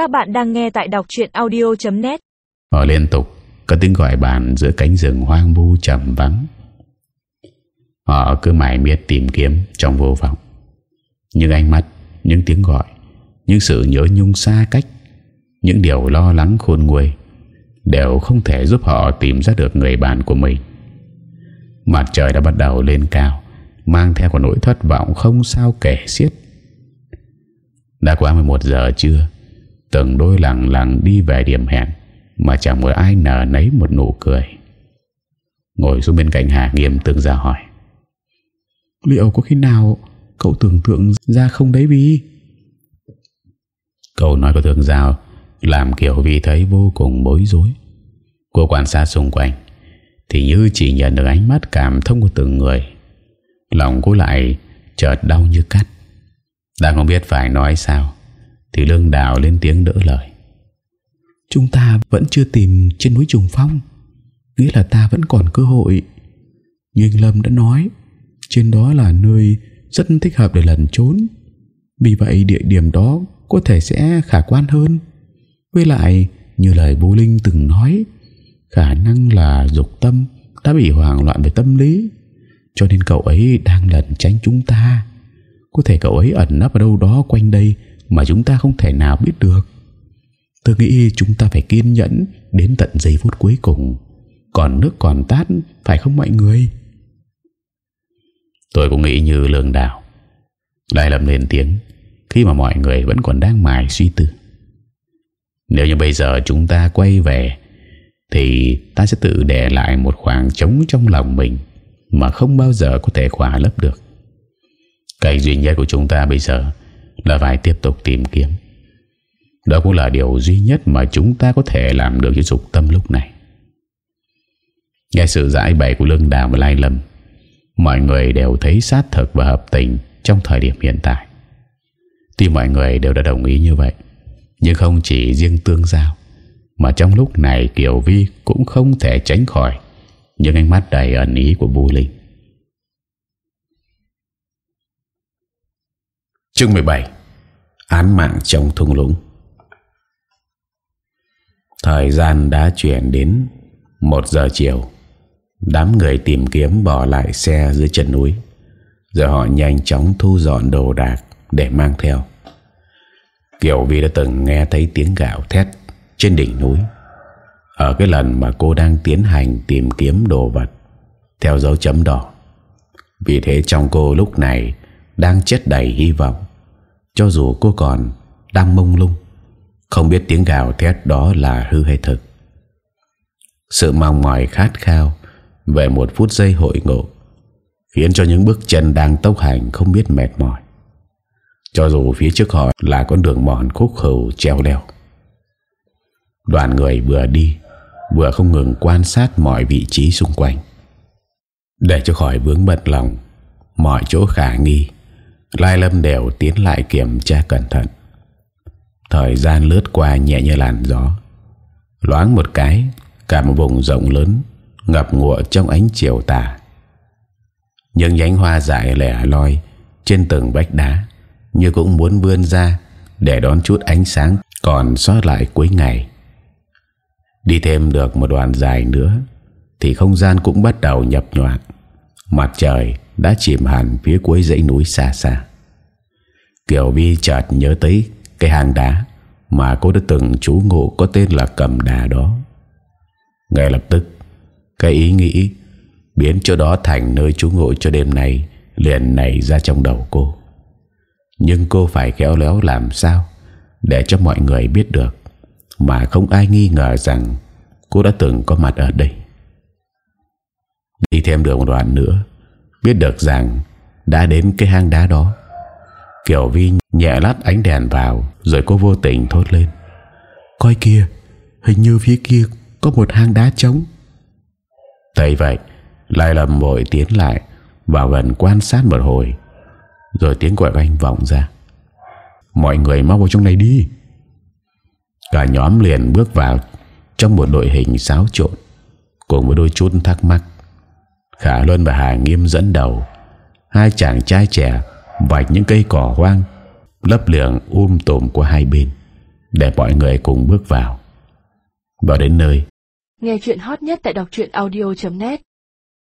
Các bạn đang nghe tại đọc chuyện audio.net Họ liên tục có tiếng gọi bàn giữa cánh rừng hoang vu trầm vắng. Họ cứ mãi miết tìm kiếm trong vô vọng. Những ánh mắt, những tiếng gọi, những sự nhớ nhung xa cách, những điều lo lắng khôn nguôi đều không thể giúp họ tìm ra được người bạn của mình. Mặt trời đã bắt đầu lên cao, mang theo một nỗi thất vọng không sao kể xiết. Đã qua 11 giờ trưa, từng đôi lặng lặng đi về điểm hẹn, mà chẳng có ai nở nấy một nụ cười. Ngồi xuống bên cạnh Hà Nghiêm tương ra hỏi. Liệu có khi nào cậu tưởng tượng ra không đấy Vi? Câu nói của Thương Giao làm kiểu Vi thấy vô cùng bối rối. Cô quan sát xung quanh, thì như chỉ nhận được ánh mắt cảm thông của từng người. Lòng cô lại chợt đau như cắt. Đang không biết phải nói sao thì Lương Đào lên tiếng đỡ lời. Chúng ta vẫn chưa tìm trên núi Trùng Phong, nghĩa là ta vẫn còn cơ hội. Nhưng Lâm đã nói, trên đó là nơi rất thích hợp để lần trốn. Vì vậy địa điểm đó có thể sẽ khả quan hơn. Với lại, như lời bố Linh từng nói, khả năng là dục tâm đã bị hoảng loạn về tâm lý. Cho nên cậu ấy đang lẩn tránh chúng ta. Có thể cậu ấy ẩn nấp ở đâu đó quanh đây mà chúng ta không thể nào biết được. Tôi nghĩ chúng ta phải kiên nhẫn đến tận giây phút cuối cùng. Còn nước còn tát, phải không mọi người? Tôi cũng nghĩ như lương đào. Lại lầm lên tiếng khi mà mọi người vẫn còn đang mải suy tư. Nếu như bây giờ chúng ta quay về thì ta sẽ tự để lại một khoảng trống trong lòng mình mà không bao giờ có thể khỏa lấp được. Cái duy nhất của chúng ta bây giờ là phải tiếp tục tìm kiếm. Đó cũng là điều duy nhất mà chúng ta có thể làm được cho dục tâm lúc này. Nghe sự giải bày của lương đào và lai lầm, mọi người đều thấy sát thực và hợp tình trong thời điểm hiện tại. Tuy mọi người đều đã đồng ý như vậy, nhưng không chỉ riêng tương giao, mà trong lúc này Kiều Vi cũng không thể tránh khỏi những ánh mắt đầy ẩn ý của Vũ Linh. Chương 17 Án mạng trong thung lũng. Thời gian đã chuyển đến một giờ chiều. Đám người tìm kiếm bỏ lại xe dưới chân núi. Giờ họ nhanh chóng thu dọn đồ đạc để mang theo. Kiểu Vi đã từng nghe thấy tiếng gạo thét trên đỉnh núi. Ở cái lần mà cô đang tiến hành tìm kiếm đồ vật Theo dấu chấm đỏ. Vì thế trong cô lúc này đang chất đầy hy vọng cho dù cô còn đang mông lung, không biết tiếng gào thét đó là hư hay thực. Sự mong mỏi khát khao về một phút giây hội ngộ khiến cho những bước chân đang tốc hành không biết mệt mỏi. Cho dù phía trước họ là con đường mòn khúc khẩu treo leo. Đoàn người vừa đi, vừa không ngừng quan sát mọi vị trí xung quanh, để cho khỏi vướng bận lòng mọi chỗ khả nghi. Lai Lâm đều tiến lại kiểm tra cẩn thận. Thời gian lướt qua nhẹ như làn gió. Loáng một cái, Cả một vùng rộng lớn, Ngập ngụa trong ánh chiều tà. Những nhánh hoa dại lẻ loi Trên từng vách đá Như cũng muốn vươn ra Để đón chút ánh sáng Còn sót lại cuối ngày. Đi thêm được một đoạn dài nữa Thì không gian cũng bắt đầu nhập nhọn Mặt trời đã chìm hẳn phía cuối dãy núi xa xa. Kiều Vi chợt nhớ tới cái hang đá mà cô đã từng trú ngụ có tên là cầm đà đó. Ngay lập tức, cái ý nghĩ biến chỗ đó thành nơi trú ngụ cho đêm nay liền nảy ra trong đầu cô. Nhưng cô phải khéo léo làm sao để cho mọi người biết được mà không ai nghi ngờ rằng cô đã từng có mặt ở đây. Đi thêm được một đoạn nữa, biết được rằng đã đến cái hang đá đó. Kiều Vi nhẹ lát ánh đèn vào, rồi cô vô tình thốt lên. Coi kia hình như phía kia có một hang đá trống. Thấy vậy lại lầm vội tiến lại, vào gần quan sát một hồi, rồi tiếng gọi anh vọng ra. Mọi người mau vào trong này đi. Cả nhóm liền bước vào trong một đội hình xáo trộn, cùng với đôi chút thắc mắc. Khả Luân và Hà Nghiêm dẫn đầu Hai chàng trai trẻ Vạch những cây cỏ hoang Lấp lượng um tùm qua hai bên để mọi người cùng bước vào. Vào đến nơi, Nghe chuyện hot nhất tại đọc audio.net